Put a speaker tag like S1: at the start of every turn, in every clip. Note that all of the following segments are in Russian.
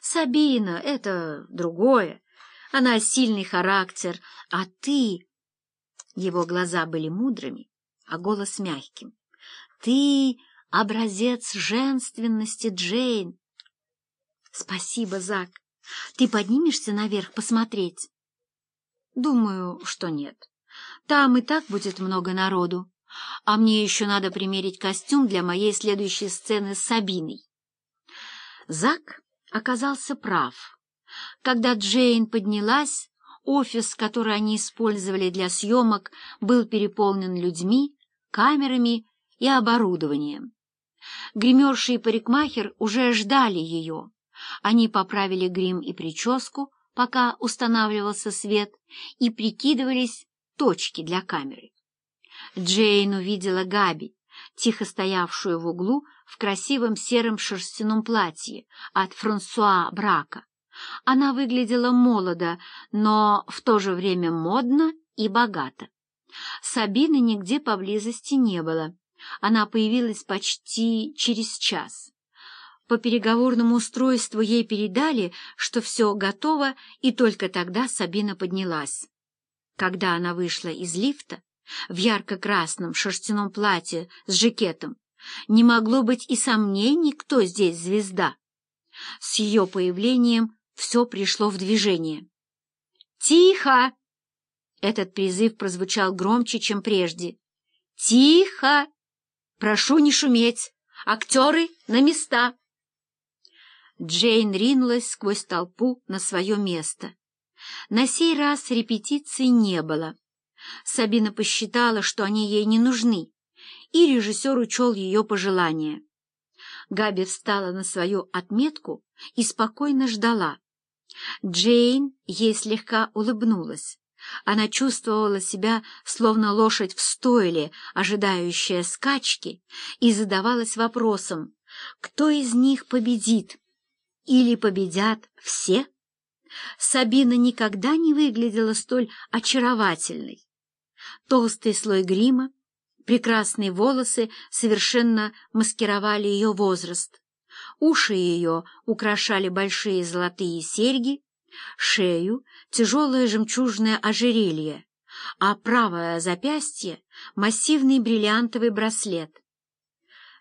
S1: Сабина — это другое. Она сильный характер, а ты... Его глаза были мудрыми, а голос мягким. Ты — образец женственности, Джейн. Спасибо, Зак. Ты поднимешься наверх посмотреть? Думаю, что нет. Там и так будет много народу. А мне еще надо примерить костюм для моей следующей сцены с Сабиной. Зак оказался прав. Когда Джейн поднялась, офис, который они использовали для съемок, был переполнен людьми, камерами и оборудованием. Гримерши и парикмахер уже ждали ее. Они поправили грим и прическу, пока устанавливался свет, и прикидывались точки для камеры. Джейн увидела Габи, тихо стоявшую в углу в красивом сером шерстяном платье от Франсуа Брака. Она выглядела молодо, но в то же время модно и богато. Сабины нигде поблизости не было. Она появилась почти через час. По переговорному устройству ей передали, что все готово, и только тогда Сабина поднялась. Когда она вышла из лифта, в ярко-красном шерстяном платье с жакетом, не могло быть и сомнений, кто здесь звезда. С ее появлением все пришло в движение. «Тихо!» Этот призыв прозвучал громче, чем прежде. «Тихо! Прошу не шуметь! Актеры на места!» Джейн ринулась сквозь толпу на свое место. На сей раз репетиций не было. Сабина посчитала, что они ей не нужны, и режиссер учел ее пожелания. Габи встала на свою отметку и спокойно ждала. Джейн ей слегка улыбнулась. Она чувствовала себя, словно лошадь в стойле, ожидающая скачки, и задавалась вопросом, кто из них победит? Или победят все? Сабина никогда не выглядела столь очаровательной. Толстый слой грима, прекрасные волосы совершенно маскировали ее возраст. Уши ее украшали большие золотые серьги, шею — тяжелое жемчужное ожерелье, а правое запястье — массивный бриллиантовый браслет.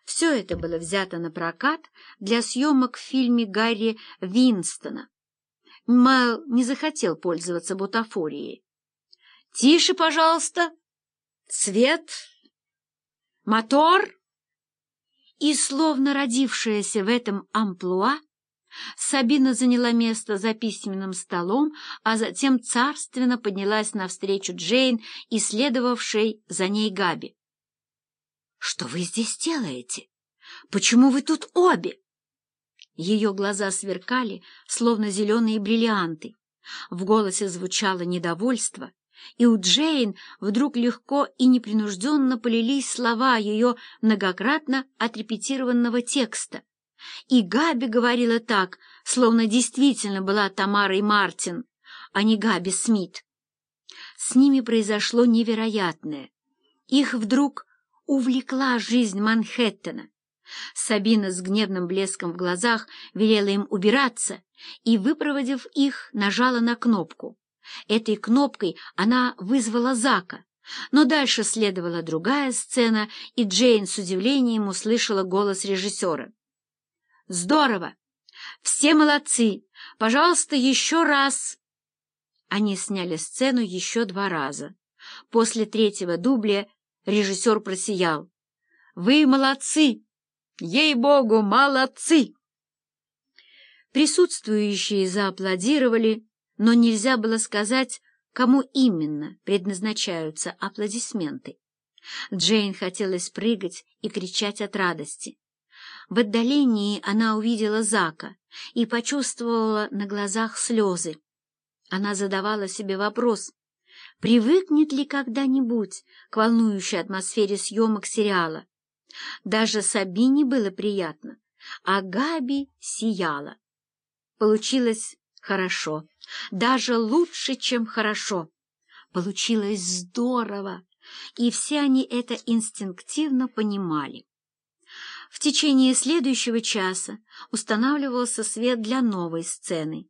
S1: Все это было взято на прокат для съемок в фильме Гарри Винстона. Мэл не захотел пользоваться бутафорией. «Тише, пожалуйста! Свет! Мотор!» И, словно родившаяся в этом амплуа, Сабина заняла место за письменным столом, а затем царственно поднялась навстречу Джейн и следовавшей за ней Габи. «Что вы здесь делаете? Почему вы тут обе?» Ее глаза сверкали, словно зеленые бриллианты. В голосе звучало недовольство, и у Джейн вдруг легко и непринужденно полились слова ее многократно отрепетированного текста. И Габи говорила так, словно действительно была Тамарой Мартин, а не Габи Смит. С ними произошло невероятное. Их вдруг увлекла жизнь Манхэттена. Сабина с гневным блеском в глазах велела им убираться и, выпроводив их, нажала на кнопку. Этой кнопкой она вызвала Зака, но дальше следовала другая сцена, и Джейн с удивлением услышала голос режиссера. «Здорово! Все молодцы! Пожалуйста, еще раз!» Они сняли сцену еще два раза. После третьего дубля режиссер просиял. «Вы молодцы! Ей-богу, молодцы!» Присутствующие зааплодировали, но нельзя было сказать, кому именно предназначаются аплодисменты. Джейн хотелось прыгать и кричать от радости. В отдалении она увидела Зака и почувствовала на глазах слезы. Она задавала себе вопрос, привыкнет ли когда-нибудь к волнующей атмосфере съемок сериала. Даже Сабине было приятно, а Габи сияла. Получилось хорошо. Даже лучше, чем хорошо. Получилось здорово, и все они это инстинктивно понимали. В течение следующего часа устанавливался свет для новой сцены.